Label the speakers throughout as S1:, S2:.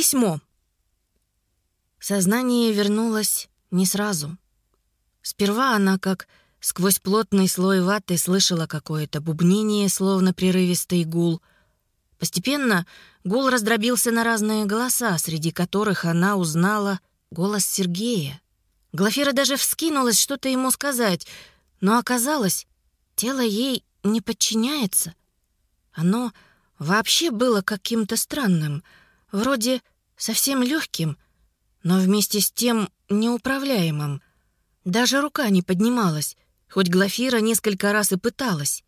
S1: письмо. Сознание вернулось не сразу. Сперва она, как сквозь плотный слой ваты, слышала какое-то бубнение, словно прерывистый гул. Постепенно гул раздробился на разные голоса, среди которых она узнала голос Сергея. Глафира даже вскинулась что-то ему сказать, но оказалось, тело ей не подчиняется. Оно вообще было каким-то странным, вроде совсем легким, но вместе с тем неуправляемым. Даже рука не поднималась, хоть Глафира несколько раз и пыталась.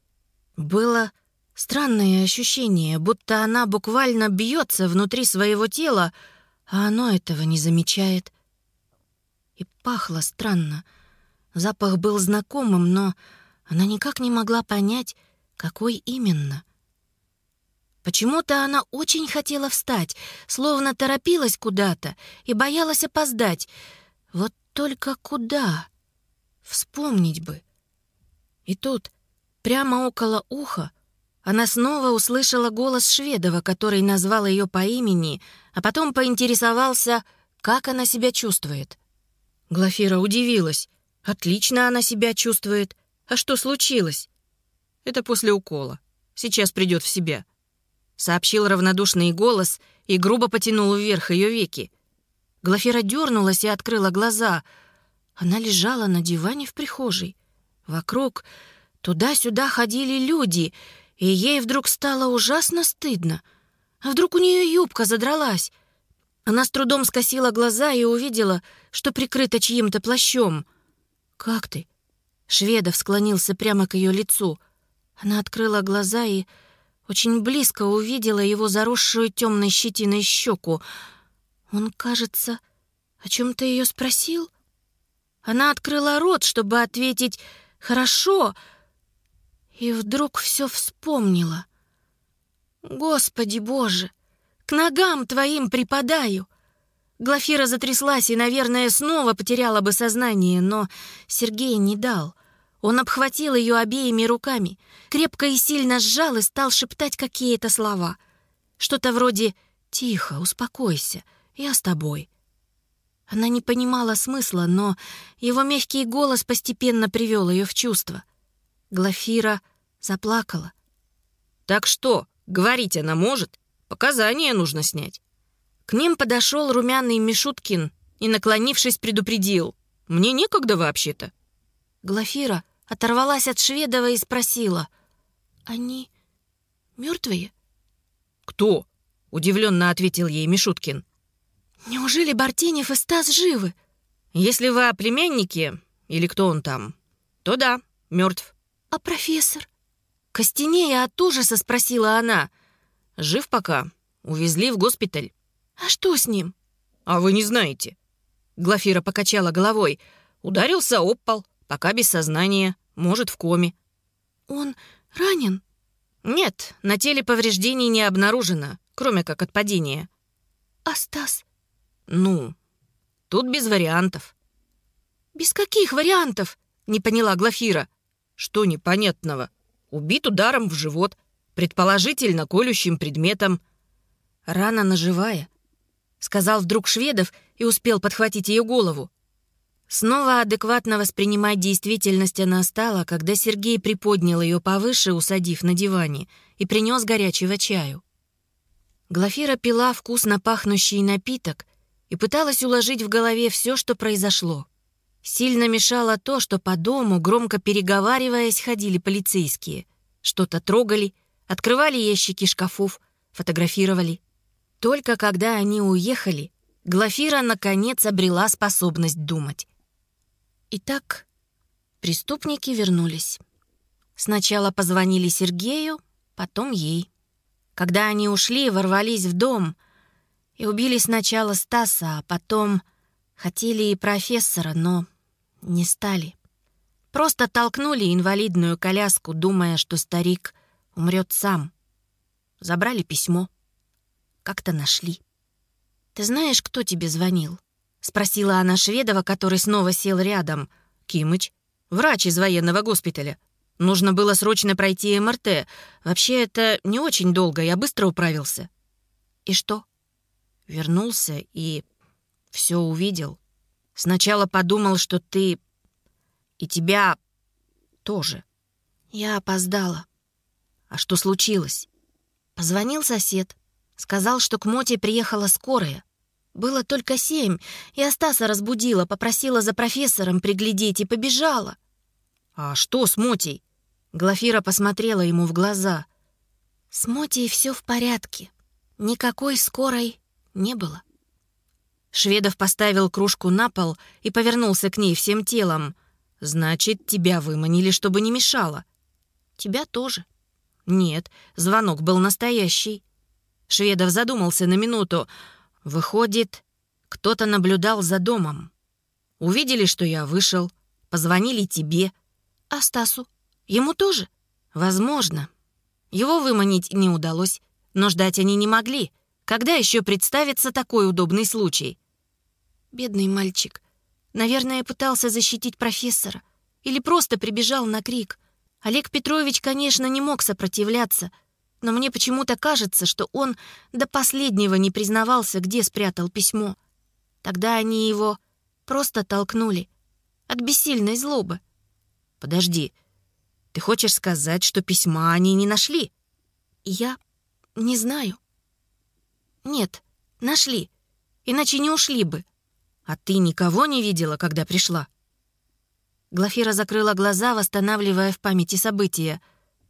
S1: Было странное ощущение, будто она буквально бьется внутри своего тела, а оно этого не замечает. И пахло странно. Запах был знакомым, но она никак не могла понять, какой именно. Почему-то она очень хотела встать, словно торопилась куда-то и боялась опоздать. Вот только куда? Вспомнить бы. И тут, прямо около уха, она снова услышала голос Шведова, который назвал ее по имени, а потом поинтересовался, как она себя чувствует. Глафира удивилась. Отлично она себя чувствует. А что случилось? Это после укола. Сейчас придет в себя сообщил равнодушный голос и грубо потянул вверх ее веки. Глафира дернулась и открыла глаза. Она лежала на диване в прихожей. Вокруг туда-сюда ходили люди, и ей вдруг стало ужасно стыдно. А вдруг у нее юбка задралась? Она с трудом скосила глаза и увидела, что прикрыта чьим-то плащом. «Как ты?» Шведов склонился прямо к ее лицу. Она открыла глаза и очень близко увидела его заросшую темной щетиной щеку. Он, кажется, о чем-то ее спросил. Она открыла рот, чтобы ответить «хорошо», и вдруг все вспомнила. «Господи Боже, к ногам твоим припадаю!» Глафира затряслась и, наверное, снова потеряла бы сознание, но Сергей не дал — он обхватил ее обеими руками, крепко и сильно сжал и стал шептать какие-то слова. Что-то вроде «Тихо, успокойся, я с тобой». Она не понимала смысла, но его мягкий голос постепенно привел ее в чувство. Глафира заплакала.
S2: «Так что, говорить она может? Показания нужно снять».
S1: К ним подошел румяный Мишуткин и, наклонившись, предупредил. «Мне некогда вообще-то». Глафира оторвалась от Шведова и спросила. «Они мертвые?»
S2: «Кто?» — удивленно ответил ей Мишуткин.
S1: «Неужели Бартенев и Стас живы?»
S2: «Если вы о племяннике, или кто он там, то да, мертв.
S1: «А профессор?» Костенея от ужаса спросила она.
S2: «Жив пока. Увезли в госпиталь».
S1: «А что с ним?»
S2: «А вы не знаете». Глафира покачала головой. Ударился об пол, пока без сознания. Может, в коме».
S1: «Он ранен?»
S2: «Нет, на теле повреждений не обнаружено, кроме как от падения».
S1: «А Стас?»
S2: «Ну, тут без вариантов».
S1: «Без каких вариантов?» — не поняла Глафира.
S2: «Что непонятного? Убит ударом в живот, предположительно колющим предметом».
S1: «Рана наживая», — сказал вдруг Шведов и успел подхватить ее голову. Снова адекватно воспринимать действительность она стала, когда Сергей приподнял ее повыше, усадив на диване, и принес горячего чаю. Глафира пила вкусно пахнущий напиток и пыталась уложить в голове все, что произошло. Сильно мешало то, что по дому, громко переговариваясь, ходили полицейские. Что-то трогали, открывали ящики шкафов, фотографировали. Только когда они уехали, Глафира наконец обрела способность думать. Итак, преступники вернулись. Сначала позвонили Сергею, потом ей. Когда они ушли, ворвались в дом и убили сначала Стаса, а потом хотели и профессора, но не стали. Просто толкнули инвалидную коляску, думая, что старик умрет сам. Забрали письмо. Как-то нашли. «Ты знаешь, кто тебе звонил?» — спросила она Шведова, который снова сел рядом. «Кимыч, врач из военного госпиталя. Нужно было срочно пройти МРТ. Вообще, это не очень долго, я быстро управился». «И что?» вернулся и все увидел. Сначала подумал, что ты... И тебя тоже. Я опоздала. А что случилось? Позвонил сосед. Сказал, что к Моте приехала скорая. Было только семь, и Астаса разбудила, попросила за профессором приглядеть и побежала. «А что с Мотей?» Глафира посмотрела ему в глаза. «С Мотей все в порядке. Никакой скорой не было». Шведов поставил кружку на пол и повернулся к ней всем телом. «Значит, тебя выманили, чтобы не мешало». «Тебя тоже». «Нет, звонок был настоящий». Шведов задумался на минуту. «Выходит, кто-то наблюдал за домом. Увидели, что я вышел, позвонили тебе. А Стасу? Ему тоже? Возможно. Его выманить не удалось, но ждать они не могли. Когда еще представится такой удобный случай? Бедный мальчик. Наверное, пытался защитить профессора. Или просто прибежал на крик. Олег Петрович, конечно, не мог сопротивляться, но мне почему-то кажется, что он до последнего не признавался, где спрятал письмо. Тогда они его просто толкнули. От бессильной злобы. Подожди, ты хочешь сказать, что письма они не нашли? Я не знаю. Нет, нашли. Иначе не ушли бы. А ты никого не видела, когда пришла? Глафира закрыла глаза, восстанавливая в памяти события.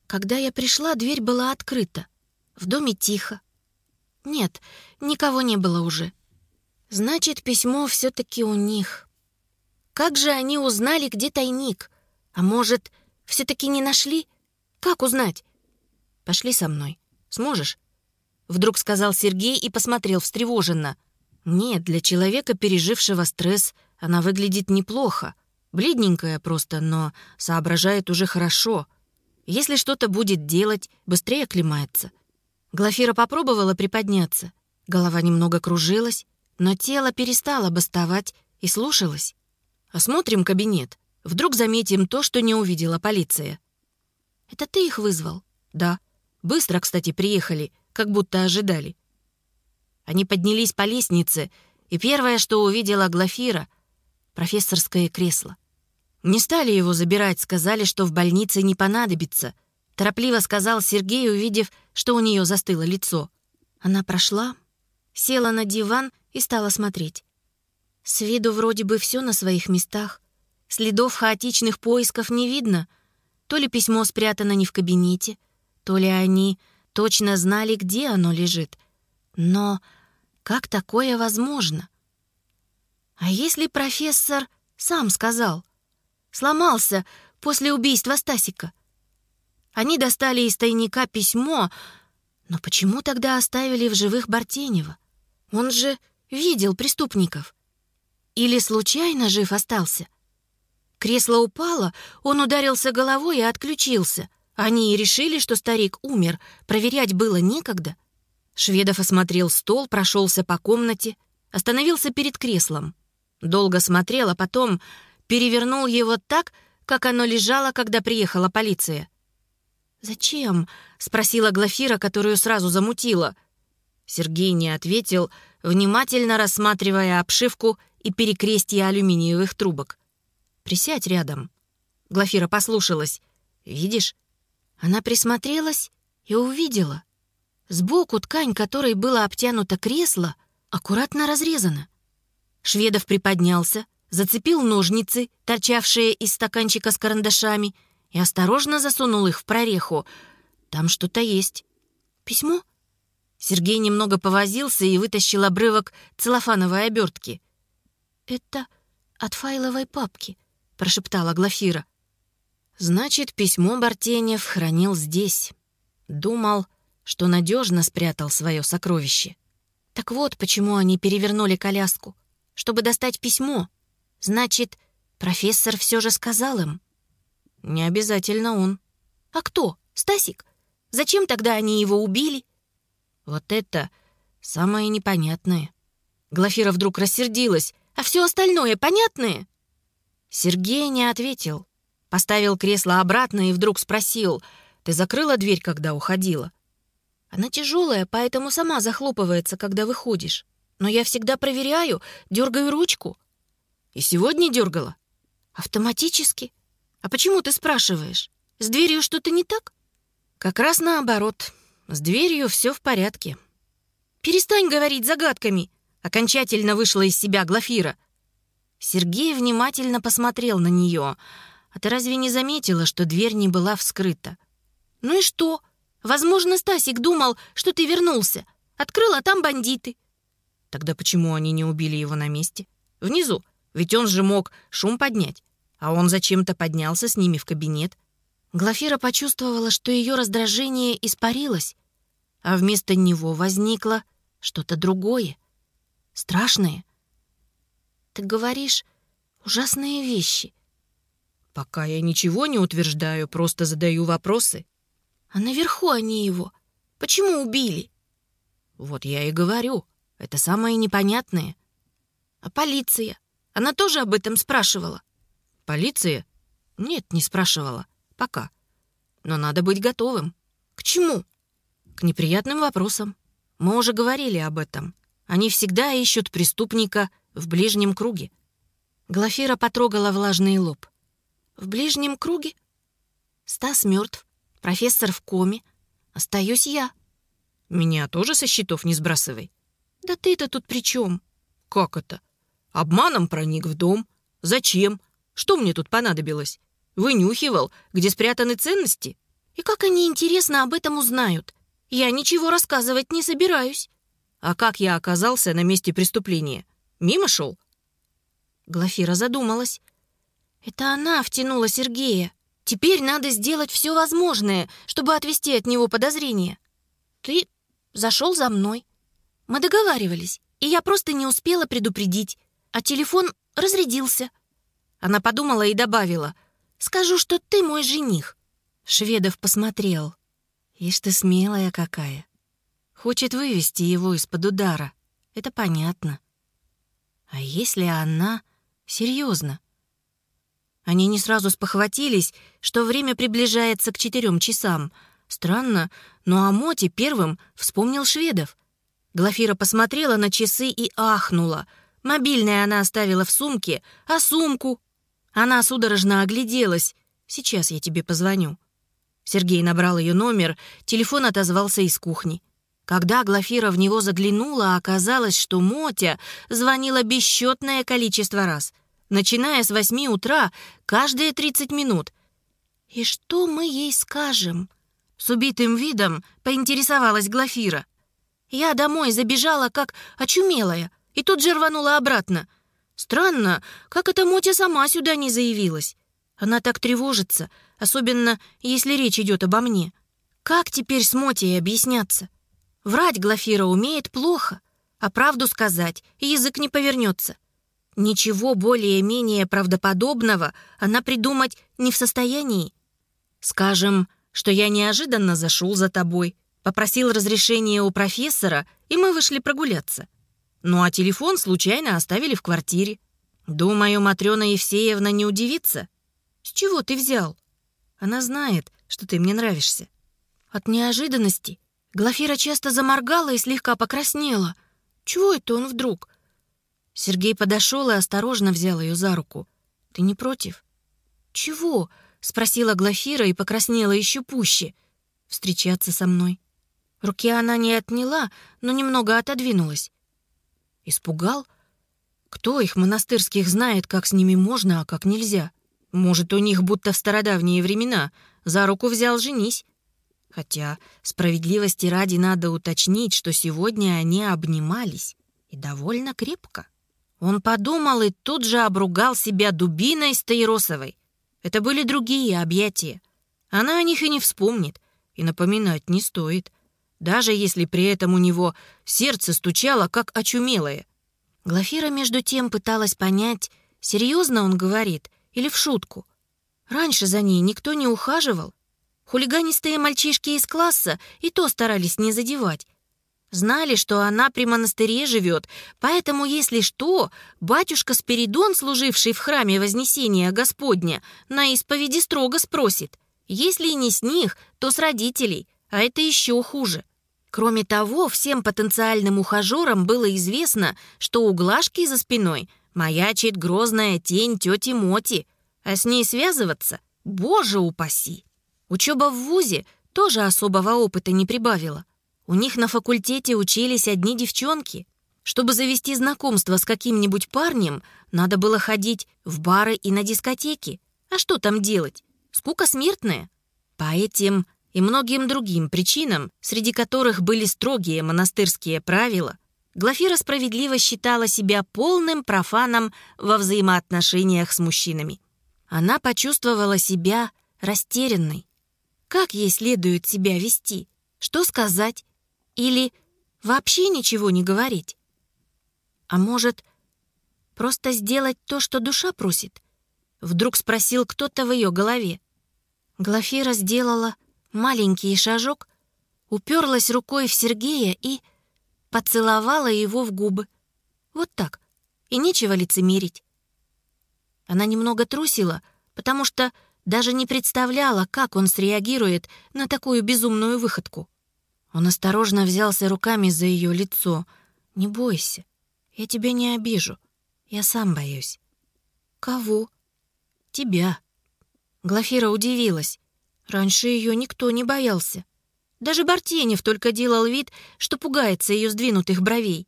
S1: Когда я пришла, дверь была открыта. В доме тихо. Нет, никого не было уже. Значит, письмо все таки у них. Как же они узнали, где тайник? А может, все-таки не нашли? Как узнать? Пошли со мной. Сможешь? Вдруг сказал Сергей и посмотрел встревоженно. Нет, для человека, пережившего стресс, она выглядит неплохо. Бледненькая просто, но соображает уже хорошо. Если что-то будет делать, быстрее оклемается. Глафира попробовала приподняться. Голова немного кружилась, но тело перестало бастовать и слушалось. «Осмотрим кабинет», Вдруг заметим то, что не увидела полиция. Это ты их вызвал? Да. Быстро, кстати, приехали, как будто ожидали. Они поднялись по лестнице, и первое, что увидела Глафира — профессорское кресло. Не стали его забирать, сказали, что в больнице не понадобится. Торопливо сказал Сергей, увидев, что у нее застыло лицо. Она прошла, села на диван и стала смотреть. С виду вроде бы все на своих местах. Следов хаотичных поисков не видно. То ли письмо спрятано не в кабинете, то ли они точно знали, где оно лежит. Но как такое возможно? А если профессор сам сказал? Сломался после убийства Стасика. Они достали из тайника письмо, но почему тогда оставили в живых Бартенева? Он же видел преступников. Или случайно жив остался? Кресло упало, он ударился головой и отключился. Они и решили, что старик умер, проверять было некогда. Шведов осмотрел стол, прошелся по комнате, остановился перед креслом. Долго смотрел, а потом перевернул его так, как оно лежало, когда приехала полиция. «Зачем?» — спросила Глафира, которую сразу замутила. Сергей не ответил, внимательно рассматривая обшивку и перекрестие алюминиевых трубок. Присядь рядом». Глафира послушалась. «Видишь?» Она присмотрелась и увидела. Сбоку ткань, которой было обтянуто кресло, аккуратно разрезана. Шведов приподнялся, зацепил ножницы, торчавшие из стаканчика с карандашами, и осторожно засунул их в прореху. Там что-то есть. Письмо? Сергей немного повозился и вытащил обрывок целлофановой обертки. «Это от файловой папки», прошептала Глафира. Значит, письмо Бартенев хранил здесь. Думал, что надежно спрятал свое сокровище. Так вот, почему они перевернули коляску. Чтобы достать письмо. Значит, профессор все же сказал им. Не обязательно он. А кто? Стасик? Зачем тогда они его убили? Вот это самое непонятное. Глафира вдруг рассердилась. А все остальное понятное? Сергей не ответил. Поставил кресло обратно и вдруг спросил, «Ты закрыла дверь, когда уходила?» «Она тяжелая, поэтому сама захлопывается, когда выходишь». Но я всегда проверяю, дергаю ручку.
S2: И сегодня дергала?
S1: Автоматически. А почему ты спрашиваешь? С дверью что-то не так?
S2: Как раз наоборот. С дверью все в порядке.
S1: Перестань говорить загадками. Окончательно вышла из себя Глафира.
S2: Сергей внимательно посмотрел на нее. А ты разве не заметила, что дверь не была вскрыта?
S1: Ну и что? Возможно, Стасик думал, что ты вернулся. Открыл, а там бандиты.
S2: Тогда почему они не убили его на месте? Внизу. Ведь он же мог шум поднять. А он зачем-то поднялся с ними в кабинет.
S1: Глафира почувствовала, что ее раздражение испарилось, а вместо него возникло что-то другое, страшное. Ты говоришь ужасные вещи.
S2: Пока я ничего не утверждаю, просто задаю вопросы.
S1: А наверху они его. Почему убили?
S2: Вот я и говорю. Это самое непонятное.
S1: А полиция? Она тоже об этом спрашивала?
S2: Полиция? Нет, не спрашивала. Пока. Но надо быть готовым.
S1: К чему?
S2: К неприятным вопросам. Мы уже говорили об этом. Они всегда ищут преступника в ближнем круге.
S1: Глафира потрогала влажный лоб. В ближнем круге? Стас мертв, профессор в коме. Остаюсь я.
S2: Меня тоже со счетов не сбрасывай.
S1: Да ты-то тут при чем?
S2: Как это? Обманом проник в дом. Зачем? Что мне тут понадобилось? Вынюхивал, где спрятаны ценности?
S1: И как они, интересно, об этом узнают? Я ничего рассказывать не собираюсь.
S2: А как я оказался на месте преступления? Мимо шел?
S1: Глафира задумалась. Это она втянула Сергея. Теперь надо сделать все возможное, чтобы отвести от него подозрения. Ты зашел за мной. Мы договаривались, и я просто не успела предупредить. А телефон разрядился. Она подумала и добавила. «Скажу, что ты мой жених».
S2: Шведов посмотрел. «Ишь ты смелая какая. Хочет вывести его из-под удара. Это понятно. А если она серьезно? Они не сразу спохватились, что время приближается к четырем часам. Странно, но о Моте первым вспомнил Шведов. Глафира посмотрела на часы и ахнула. Мобильное она оставила в сумке, а сумку? Она судорожно огляделась. «Сейчас я тебе позвоню». Сергей набрал ее номер, телефон отозвался из кухни. Когда Глафира в него заглянула, оказалось, что Мотя звонила бесчетное количество раз, начиная с восьми утра, каждые тридцать минут.
S1: «И что мы ей скажем?»
S2: С убитым видом поинтересовалась Глафира.
S1: Я домой забежала, как очумелая, и тут же рванула обратно. Странно, как эта Мотя сама сюда не заявилась. Она так тревожится, особенно если речь идет обо мне. Как теперь с Мотей объясняться? Врать Глафира умеет плохо, а правду сказать язык не повернется. Ничего более-менее правдоподобного она придумать не в состоянии.
S2: Скажем, что я неожиданно зашел за тобой, попросил разрешения у профессора, и мы вышли прогуляться. Ну а телефон случайно оставили в квартире. Думаю, Матрёна Евсеевна не удивится.
S1: С чего ты взял?
S2: Она знает, что ты мне нравишься.
S1: От неожиданности Глафира часто заморгала и слегка покраснела. Чего это он вдруг?
S2: Сергей подошел и осторожно взял ее за руку. «Ты не против?»
S1: «Чего?» — спросила Глафира и покраснела еще пуще. «Встречаться со мной». Руки она не отняла, но немного отодвинулась.
S2: Испугал? Кто их монастырских знает, как с ними можно, а как нельзя? Может, у них будто в стародавние времена. За руку взял «женись». Хотя справедливости ради надо уточнить, что сегодня они обнимались. И довольно крепко. Он подумал и тут же обругал себя дубиной Стаиросовой. Это были другие объятия. Она о них и не вспомнит, и напоминать не стоит. Даже если при этом у него сердце стучало, как очумелое.
S1: Глафира между тем пыталась понять, серьезно он говорит или в шутку. Раньше за ней никто не ухаживал, Хулиганистые мальчишки из класса и то старались не задевать. Знали, что она при монастыре живет, поэтому, если что, батюшка Спиридон, служивший в храме Вознесения Господня, на исповеди строго спросит. Если не с них, то с родителей, а это еще хуже. Кроме того, всем потенциальным ухажерам было известно, что у Глашки за спиной маячит грозная тень тети Моти, а с ней связываться — боже упаси! Учеба в ВУЗе тоже особого опыта не прибавила. У них на факультете учились одни девчонки. Чтобы завести знакомство с каким-нибудь парнем, надо было ходить в бары и на дискотеки. А что там делать? Скука смертная. По этим и многим другим причинам, среди которых были строгие монастырские правила, Глафира справедливо считала себя полным профаном во взаимоотношениях с мужчинами. Она почувствовала себя растерянной. Как ей следует себя вести? Что сказать? Или вообще ничего не говорить? А может, просто сделать то, что душа просит? Вдруг спросил кто-то в ее голове. Глафира сделала маленький шажок, уперлась рукой в Сергея и поцеловала его в губы. Вот так. И нечего лицемерить. Она немного трусила, потому что даже не представляла, как он среагирует на такую безумную выходку. Он осторожно взялся руками за ее лицо. «Не бойся, я тебя не обижу. Я сам боюсь». «Кого?» «Тебя». Глафира удивилась. Раньше ее никто не боялся. Даже Бартенев только делал вид, что пугается ее сдвинутых бровей.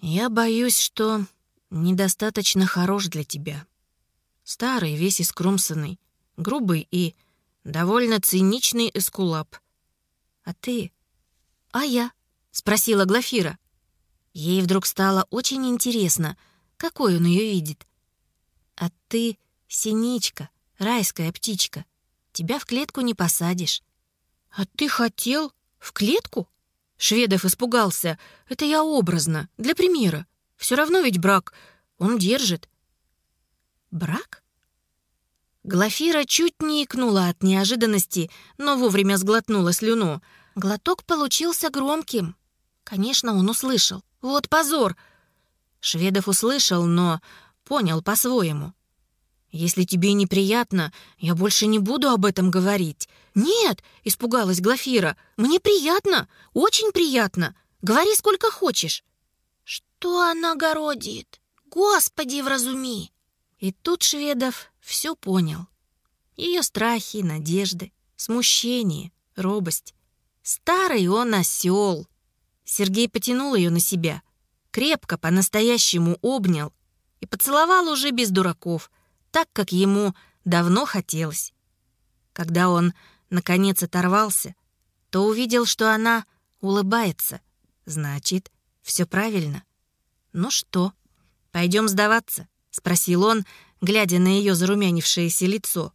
S1: «Я боюсь, что недостаточно хорош для тебя. Старый, весь искрумсанный, грубый и довольно циничный эскулап. А ты «А я?» — спросила Глафира. Ей вдруг стало очень интересно, какой он ее видит. «А ты — синичка, райская птичка. Тебя в клетку не посадишь». «А ты хотел в клетку?» Шведов испугался. «Это я образно, для примера. Все равно ведь брак, он держит». «Брак?» Глафира чуть не икнула от неожиданности, но вовремя сглотнула слюну — Глоток получился громким. Конечно, он услышал. Вот позор! Шведов услышал, но понял по-своему. «Если тебе неприятно, я больше не буду об этом говорить». «Нет!» — испугалась Глафира. «Мне приятно, очень приятно. Говори сколько хочешь». «Что она городит? Господи, вразуми!» И тут Шведов все понял. Ее страхи, надежды, смущение, робость. Старый он осел. Сергей потянул ее на себя, крепко, по-настоящему обнял и поцеловал уже без дураков, так, как ему давно хотелось. Когда он, наконец, оторвался, то увидел, что она улыбается. Значит, все правильно. «Ну что, пойдем сдаваться?» — спросил он, глядя на ее зарумянившееся лицо.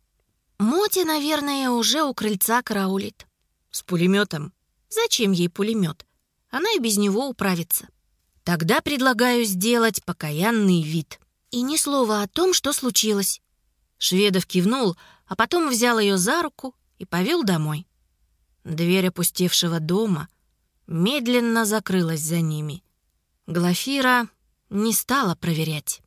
S1: «Мотя, наверное, уже у крыльца караулит. С пулеметом? Зачем ей пулемет? Она и без него управится. Тогда предлагаю сделать покаянный вид. И ни слова о том, что случилось. Шведов кивнул, а потом взял ее за руку и повел домой. Дверь опустевшего дома медленно закрылась за ними. Глафира не стала проверять.